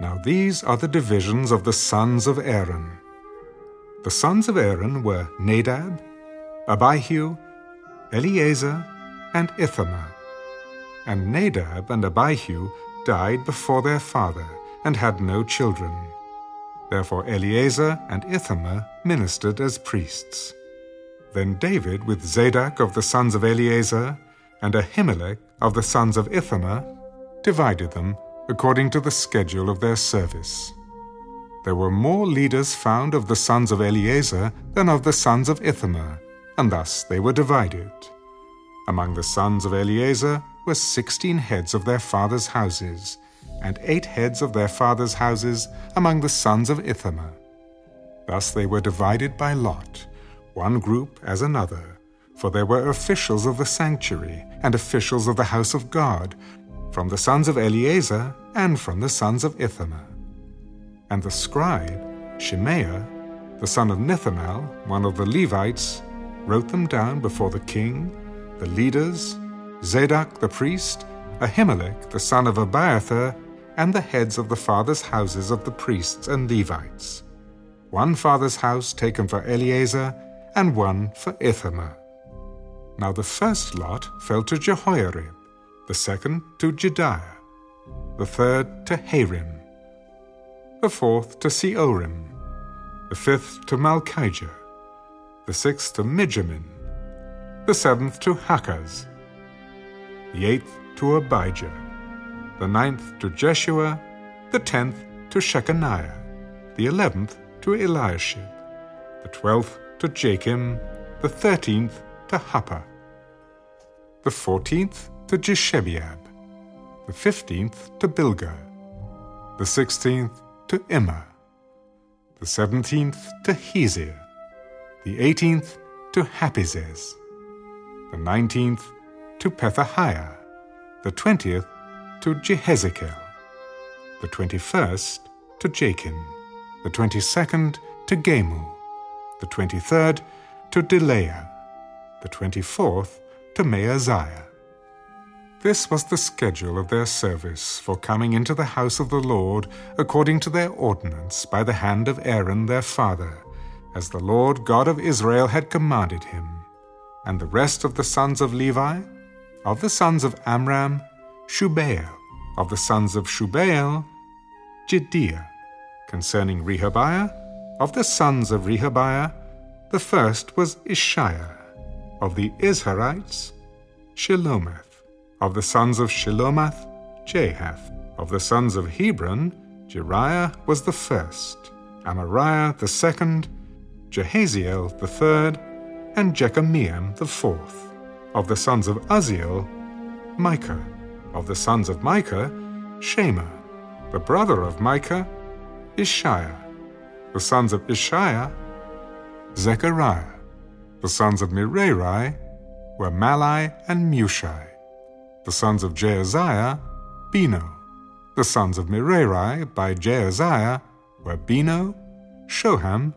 Now these are the divisions of the sons of Aaron. The sons of Aaron were Nadab, Abihu, Eleazar, and Ithamar. And Nadab and Abihu died before their father and had no children. Therefore Eleazar and Ithamar ministered as priests. Then David, with Zadok of the sons of Eleazar and Ahimelech of the sons of Ithamar, divided them according to the schedule of their service. There were more leaders found of the sons of Eleazar than of the sons of Ithamar, and thus they were divided. Among the sons of Eleazar were sixteen heads of their fathers' houses, and eight heads of their fathers' houses among the sons of Ithamar. Thus they were divided by lot, one group as another, for there were officials of the sanctuary and officials of the house of God, from the sons of Eleazar and from the sons of Ithamar. And the scribe, Shemaiah, the son of Nethanel, one of the Levites, wrote them down before the king, the leaders, Zadok the priest, Ahimelech the son of Abiathar, and the heads of the fathers' houses of the priests and Levites. One father's house taken for Eleazar, and one for Ithamar. Now the first lot fell to Jehoiarib, the second to Jedaiah, the third to Harim, the fourth to Seorim, the fifth to Malchijah, the sixth to Mijamin, the seventh to Hakaz, the eighth to Abijah, the ninth to Jeshua, the tenth to Shechaniah, the eleventh to Eliashib, the twelfth to Jakim, the thirteenth to Huppah, the fourteenth to Jeshebeab, the fifteenth to Bilgah, the sixteenth to Immer, the seventeenth to Hezir, the eighteenth to Happizzez, the nineteenth to Pethahiah, the twentieth to Jehezekel, the twenty-first to Jachin, the twenty-second to Gamul, the twenty-third to Delaiah, the twenty-fourth to Maaziah. This was the schedule of their service for coming into the house of the Lord according to their ordinance by the hand of Aaron their father, as the Lord God of Israel had commanded him. And the rest of the sons of Levi, of the sons of Amram, Shubael, of the sons of Shubael, Jehdeiah. Concerning Rehabiah, of the sons of Rehabiah, the first was Isshiah. Of the Izharites, Shelomoth. Of the sons of Shelomoth, Jahath. Of the sons of Hebron, Jeriah was the first, Amariah the second, Jahaziel the third, and Jekameam the fourth. Of the sons of Uzziel, Micah. Of the sons of Micah, Shema. The brother of Micah, Isshiah. The sons of Isshiah, Zechariah. The sons of Merari were Mahli and Mushi. The sons of Jaaziah, Beno. The sons of Merari by Jaaziah were Beno, Shoham,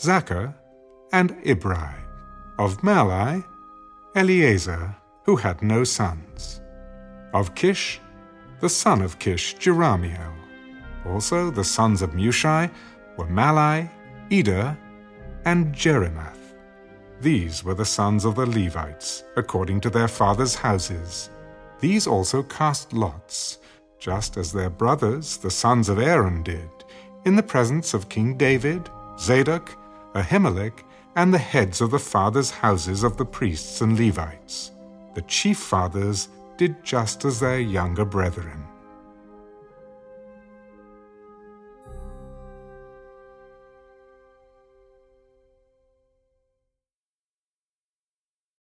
Zaccur, and Ibri. Of Mahli, Eleazar, who had no sons. Of Kish, the son of Kish, Jerahmeel. Also the sons of Mushi were Mahli, Eder, and Jerimoth. These were the sons of the Levites, according to their fathers' houses. These also cast lots, just as their brothers, the sons of Aaron, did, in the presence of King David, Zadok, Ahimelech, and the heads of the fathers' houses of the priests and Levites. The chief fathers did just as their younger brethren.